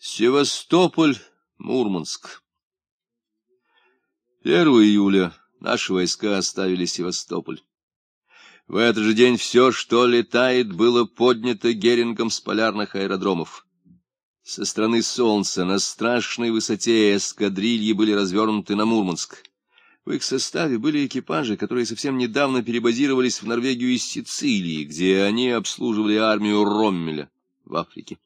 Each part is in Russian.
Севастополь, Мурманск. 1 июля наши войска оставили Севастополь. В этот же день все, что летает, было поднято Герингом с полярных аэродромов. Со стороны Солнца на страшной высоте эскадрильи были развернуты на Мурманск. В их составе были экипажи, которые совсем недавно перебазировались в Норвегию из Сицилии, где они обслуживали армию Роммеля в Африке.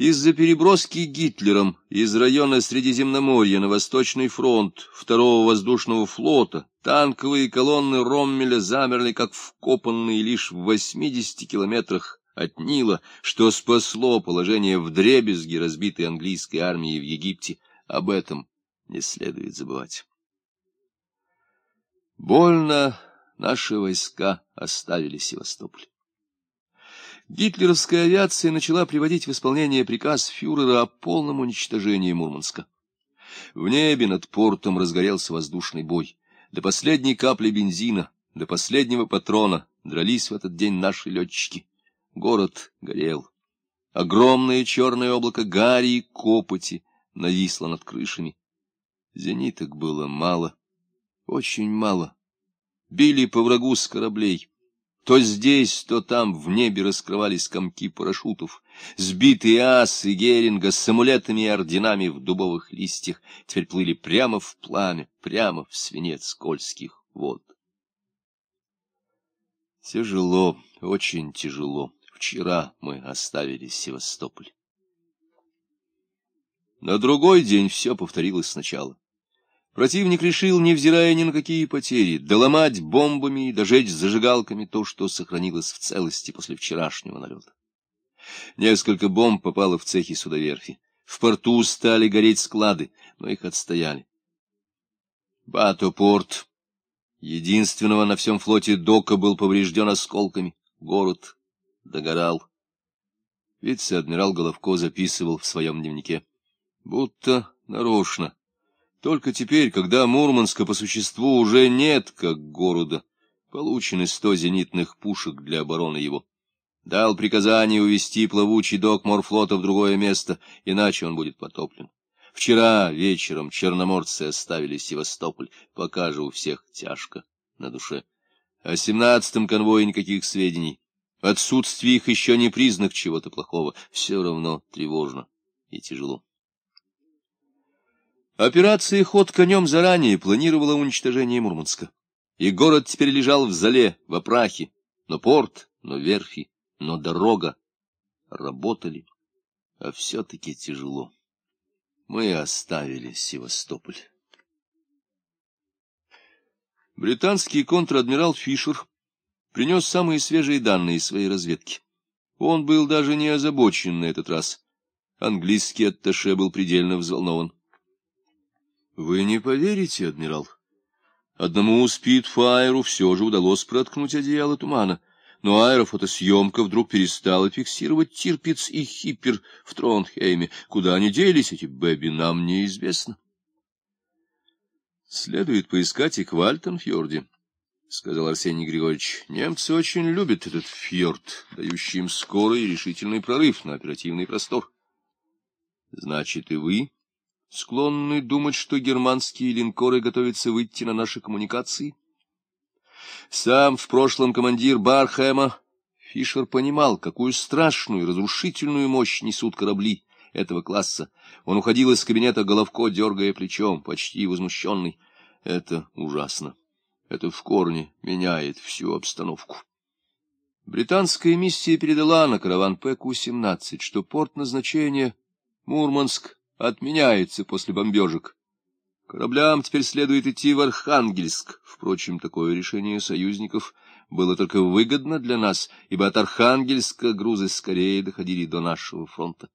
Из-за переброски Гитлером из района Средиземноморья на Восточный фронт второго воздушного флота танковые колонны Роммеля замерли как вкопанные лишь в 80 километрах от Нила, что спасло положение вдребезги разбитой английской армии в Египте. Об этом не следует забывать. Больно наши войска оставили Севастополь. Гитлеровская авиация начала приводить в исполнение приказ фюрера о полном уничтожении Мурманска. В небе над портом разгорелся воздушный бой. До последней капли бензина, до последнего патрона дрались в этот день наши летчики. Город горел. Огромное черное облако гари и копоти нависло над крышами. Зениток было мало, очень мало. Били по врагу с кораблей. То здесь, то там в небе раскрывались комки парашютов. Сбитые асы Геринга с амулетами и орденами в дубовых листьях теперь плыли прямо в пламя, прямо в свинец скользких вод. Тяжело, очень тяжело. Вчера мы оставили Севастополь. На другой день все повторилось сначала. Противник решил, невзирая ни на какие потери, доломать бомбами и дожечь зажигалками то, что сохранилось в целости после вчерашнего налета. Несколько бомб попало в цехи судоверфи. В порту стали гореть склады, но их отстояли. Батопорт, единственного на всем флоте дока, был поврежден осколками. Город догорал. Вице-адмирал Головко записывал в своем дневнике. Будто нарочно только теперь, когда Мурманска по существу уже нет как города, получены сто зенитных пушек для обороны его. Дал приказание увести плавучий док морфлота в другое место, иначе он будет потоплен. Вчера вечером черноморцы оставили Севастополь, пока же у всех тяжко на душе. О семнадцатом конвое никаких сведений. Отсутствие их еще не признак чего-то плохого, все равно тревожно и тяжело. Операция «Ход конем» заранее планировала уничтожение Мурманска. И город теперь лежал в зале, в опрахе. Но порт, но верфи, но дорога работали, а все-таки тяжело. Мы оставили Севастополь. Британский контр-адмирал Фишер принес самые свежие данные своей разведки. Он был даже не озабочен на этот раз. Английский атташе был предельно взволнован. Вы не поверите, адмирал. Одному Спитфайру все же удалось проткнуть одеяло тумана, но аэрофотосъемка вдруг перестала фиксировать Тирпиц и Хиппер в Тронхейме. Куда они делись, эти Бэби, нам неизвестно. Следует поискать и в Альтенфьорде, — сказал Арсений Григорьевич. Немцы очень любят этот фьорд, дающий им скорый и решительный прорыв на оперативный простор. Значит, и вы склонны думать, что германские линкоры готовятся выйти на наши коммуникации? Сам в прошлом командир Бархэма Фишер понимал, какую страшную разрушительную мощь несут корабли этого класса. Он уходил из кабинета Головко, дергая плечом, почти возмущенный. Это ужасно. Это в корне меняет всю обстановку. Британская миссия передала на караван ПК-17, что порт назначения Мурманск отменяется после бомбежек. Кораблям теперь следует идти в Архангельск. Впрочем, такое решение союзников было только выгодно для нас, ибо от Архангельска грузы скорее доходили до нашего фронта.